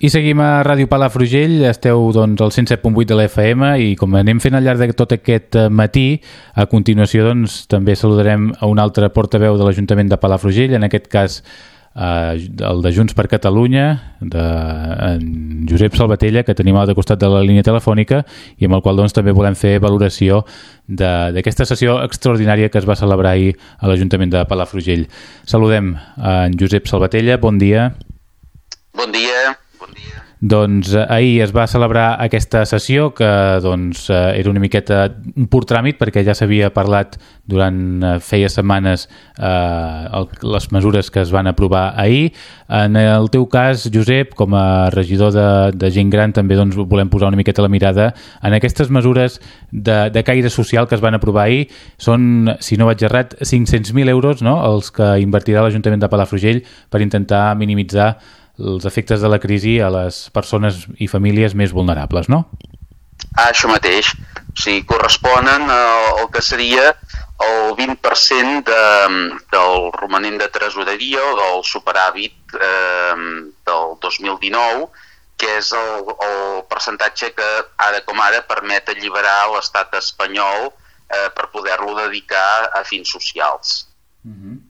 I seguim a Ràdio Palafrugell, esteu doncs al 107.8 de l'FM i com anem fent al llarg de tot aquest eh, matí, a continuació doncs també saludarem a un altre portaveu de l'Ajuntament de Palafrugell, en aquest cas eh, el de Junts per Catalunya, de en Josep Salvatella, que tenim a l'altre costat de la línia telefònica i amb el qual doncs també volem fer valoració d'aquesta sessió extraordinària que es va celebrar ahir a l'Ajuntament de Palafrugell. Saludem en Josep Salvatella, bon dia. Bon dia. Doncs eh, ahir es va celebrar aquesta sessió que doncs, eh, era una miqueta un pur tràmit perquè ja s'havia parlat durant eh, feia setmanes eh, el, les mesures que es van aprovar ahir. En el teu cas, Josep, com a regidor de, de gent gran, també doncs, volem posar una miqueta la mirada en aquestes mesures de, de caire social que es van aprovar ahir. Són, si no vaig errat, 500.000 euros no? els que invertirà l'Ajuntament de Palafrugell per intentar minimitzar els efectes de la crisi a les persones i famílies més vulnerables, no? Ah, això mateix. O sigui, corresponen al que seria el 20% de, del romanent de tresoreria o del superàvit eh, del 2019, que és el, el percentatge que ara com ara permet alliberar l'estat espanyol eh, per poder-lo dedicar a fins socials. Mm -hmm.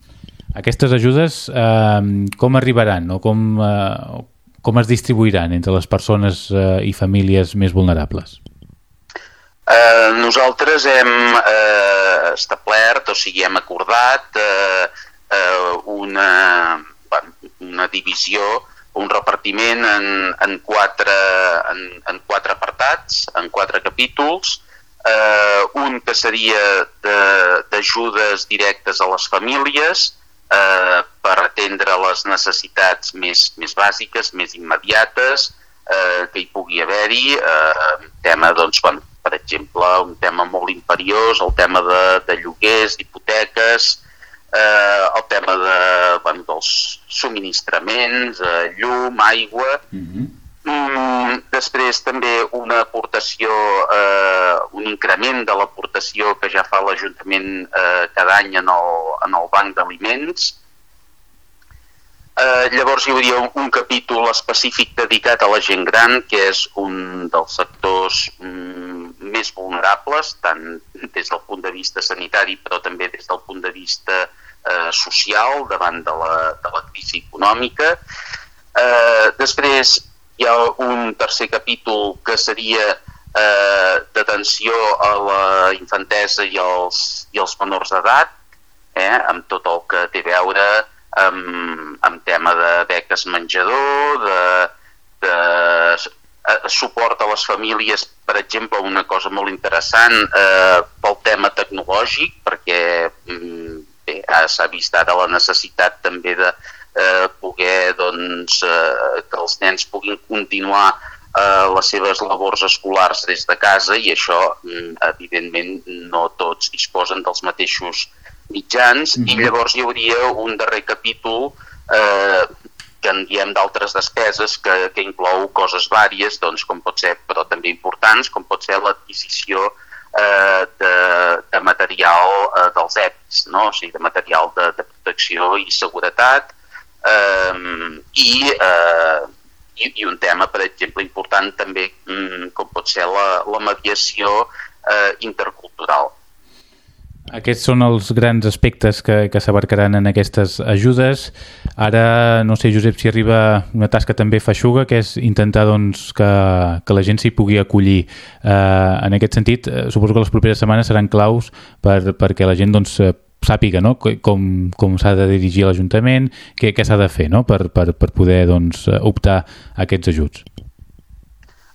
Aquestes ajudes eh, com arribaran o com, eh, com es distribuiran entre les persones eh, i famílies més vulnerables? Eh, nosaltres hem eh, establert, o sigui, hem acordat eh, eh, una, una divisió, un repartiment en, en, quatre, en, en quatre apartats, en quatre capítols, eh, un que seria d'ajudes directes a les famílies, eh, per atendre les necessitats més, més bàsiques, més immediates eh, que hi pugui haver-hi. Eh, tema, doncs, bueno, per exemple, un tema molt imperiós, el tema de, de lloguers, d'hipoteques, eh, el tema de, bueno, dels subministraments, eh, llum, aigua... Mm -hmm. Mm, després també una aportació, eh, un increment de l'aportació que ja fa l'Ajuntament eh, cada any en el, en el banc d'aliments. Eh, llavors hi hauria un, un capítol específic dedicat a la gent gran, que és un dels sectors mm, més vulnerables, tant des del punt de vista sanitari però també des del punt de vista eh, social davant de la, de la crisi econòmica. Eh, després hi ha un tercer capítol que seria eh, d'atenció a la infantesa i als, i als menors d'edat, eh, amb tot el que té a veure amb, amb tema de beques menjador, de, de eh, suport a les famílies, per exemple, una cosa molt interessant eh, pel tema tecnològic, perquè mm, s'ha vist ara la necessitat també de, eh, poder doncs, eh, que els nens puguin continuar eh, les seves labors escolars des de casa i això, mm, evidentment, no tots disposen dels mateixos mitjans mm -hmm. i mhm. llavors hi hauria un darrer capítol eh, que en diem d'altres despeses que, que inclou coses vàries, doncs, com pot ser, però també importants, com pot ser l'adquisició eh, de, de material eh, dels EPIs, no? o sigui, de material de, de protecció i seguretat, eh, i, eh, i, i un tema, per exemple, important també mm, com pot ser la, la mediació eh, intercultural. Aquests són els grans aspectes que, que s'abarcaran en aquestes ajudes. Ara, no sé, Josep, si arriba una tasca també feixuga, que és intentar doncs, que, que la gent s'hi pugui acollir. Eh, en aquest sentit, eh, suposo que les properes setmanes seran claus per, perquè la gent doncs, sàpiga no? com, com s'ha de dirigir l'Ajuntament, què, què s'ha de fer no? per, per, per poder doncs, optar a aquests ajuts.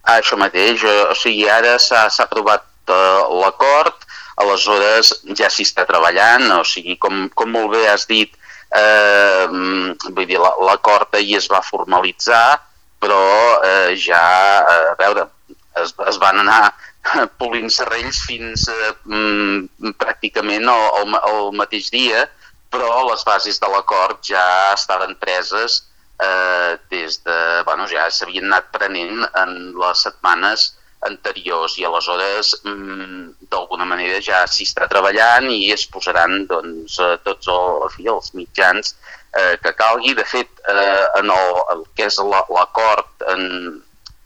Ah, això mateix, o sigui, ara s'ha aprovat uh, l'acord, aleshores ja s'hi està treballant, o sigui, com, com molt bé has dit, eh, vull dir, l'acord ahir es va formalitzar, però eh, ja, a veure, es, es van anar polint serrells fins eh, mm, pràcticament el, el, el mateix dia, però les bases de l'acord ja estaven preses eh, des de... Bueno, ja s'havien anat prenent en les setmanes anteriors i aleshores mm, d'alguna manera ja s'hi està treballant i es posaran doncs, eh, tots el, els mitjans eh, que calgui. De fet, eh, en el, el que és l'acord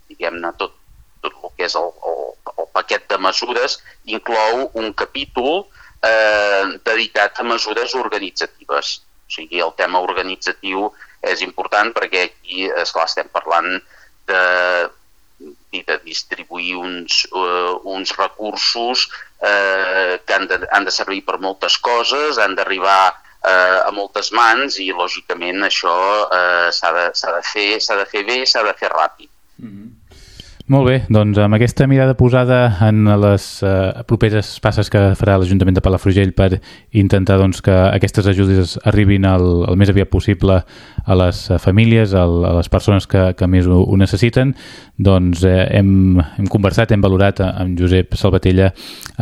diguem-ne, tot, tot el que és el, el, el paquet de mesures, inclou un capítol eh, dedicat a mesures organitzatives. O sigui, el tema organitzatiu és important perquè aquí, esclar, estem parlant de, de distribuir uns, uh, uns recursos eh, que han de, han de servir per moltes coses, han d'arribar eh, a moltes mans i, lògicament, això eh, s'ha de, de, fer, de fer bé, s'ha de fer ràpid. Molt bé, doncs amb aquesta mirada posada en les uh, properes passes que farà l'Ajuntament de Palafrugell per intentar doncs, que aquestes ajudes arribin el, el més aviat possible a les famílies, a, a les persones que, que més ho, ho necessiten, doncs eh, hem, hem conversat, hem valorat amb Josep Salvatella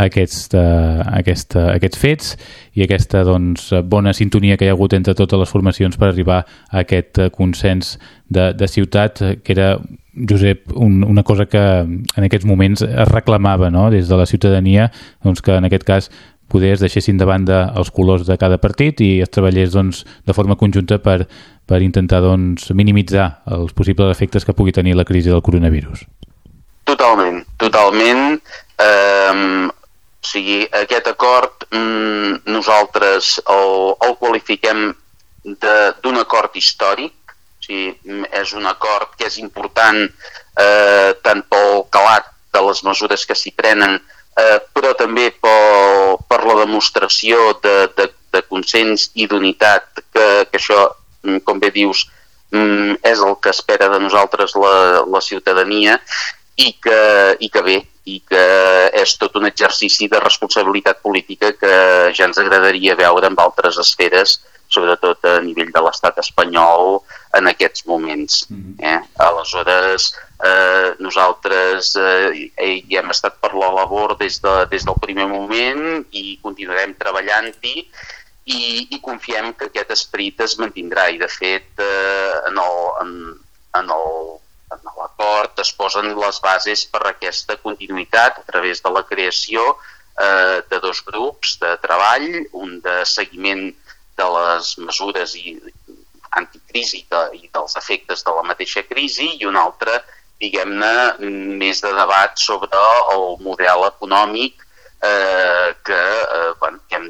aquest, uh, aquest, uh, aquests fets i aquesta doncs, bona sintonia que hi ha hagut entre totes les formacions per arribar a aquest consens de, de ciutat, que era Josep, un, una cosa que en aquests moments es reclamava no? des de la ciutadania, doncs que en aquest cas poder es deixessin de banda els colors de cada partit i es treballés doncs, de forma conjunta per, per intentar doncs, minimitzar els possibles efectes que pugui tenir la crisi del coronavirus. Totalment, totalment. Eh, o sigui, aquest acord mm, nosaltres el, el qualifiquem d'un acord històric sigui, és un acord que és important eh, tant pel calat de les mesures que s'hi prenen, eh, però també pel, per la demostració de, de, de consens i d'unitat, que, que això, mm, com bé dius, mm, és el que espera de nosaltres la, la ciutadania i que, i que bé, i que és tot un exercici de responsabilitat política que ja ens agradaria veure en altres esferes sobretot a nivell de l'estat espanyol en aquests moments. Mm-hmm. Eh? Aleshores, eh, nosaltres eh, hi hem estat per la labor des, de, des del primer moment i continuarem treballant-hi i, i confiem que aquest esperit es mantindrà i de fet eh, en el, en, en el en l'acord es posen les bases per a aquesta continuïtat a través de la creació eh, de dos grups de treball, un de seguiment de les mesures i, anticrisi de, i dels efectes de la mateixa crisi i un altre, diguem-ne, més de debat sobre el model econòmic eh, que, eh, bueno, que hem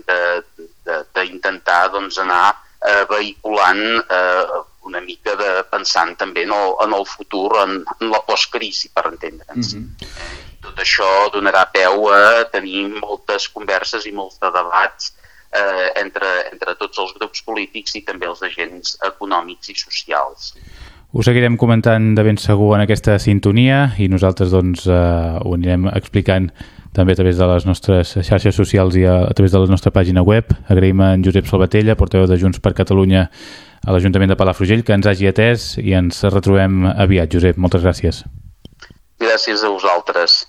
d'intentar doncs, anar eh, vehiculant eh, una mica de pensant també en el, en el futur, en, en la postcrisi, per entendre'ns. Mm -hmm. Tot això donarà peu a tenir moltes converses i molts de debats eh, entre, entre tots els grups polítics i també els agents econòmics i socials. Ho seguirem comentant de ben segur en aquesta sintonia i nosaltres doncs, eh, ho anirem explicant també a través de les nostres xarxes socials i a, a través de la nostra pàgina web. Agraïm a en Josep Salvatella, portaveu de Junts per Catalunya a l'Ajuntament de Palafrugell, que ens hagi atès i ens retrobem aviat. Josep, moltes gràcies. Gràcies a vosaltres.